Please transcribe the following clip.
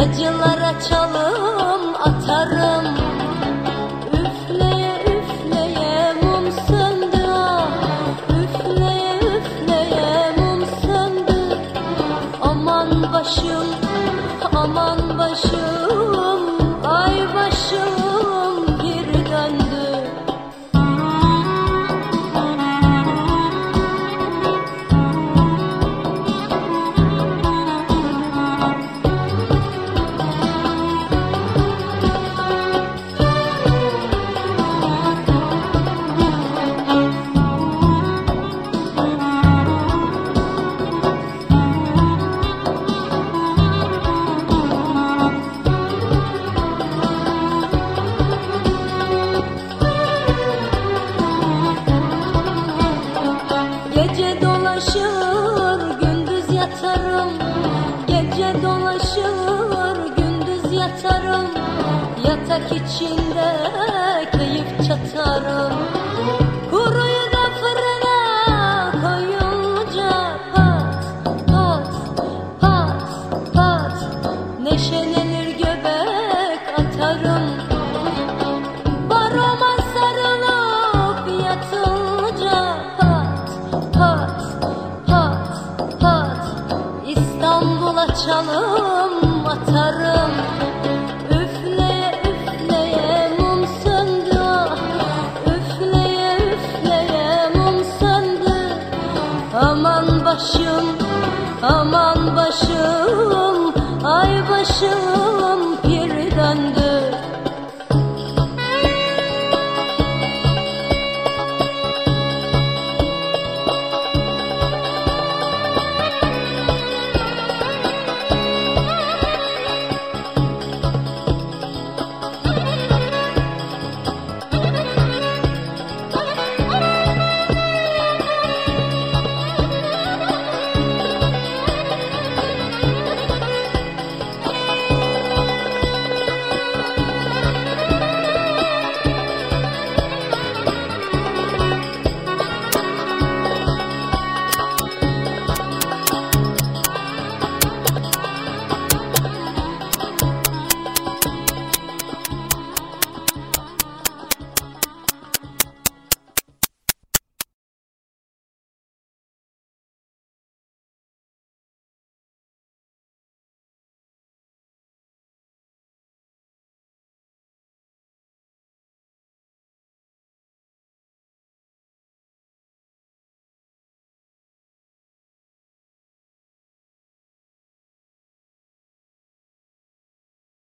Gacılara çalım atarım. Üfleye üfleye mum Üfleye üfleye mum Aman başım aman başım dolaşır gündüz yatarım. Gece dolaşır gündüz yatarım. Yatak içinde keyif çatarım. Kuruyu da fırına koyunca Pat pat pat pat. Neşelenir göbek atarım çalım atarım. Üfleye üfleye mum söndü. Üfleye üfleye mum söndü. Aman başım aman başım Ay başım